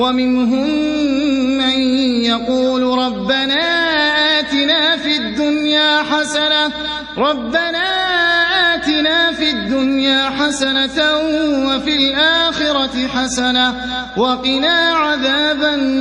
وَمِنْهُم مَّن يَقُولُ رَبَّنَا آتِنَا فِي الدُّنْيَا حَسَنَةً وَفِي الْآخِرَةِ حَسَنَةً وَقِنَا عَذَابَ النَّارِ.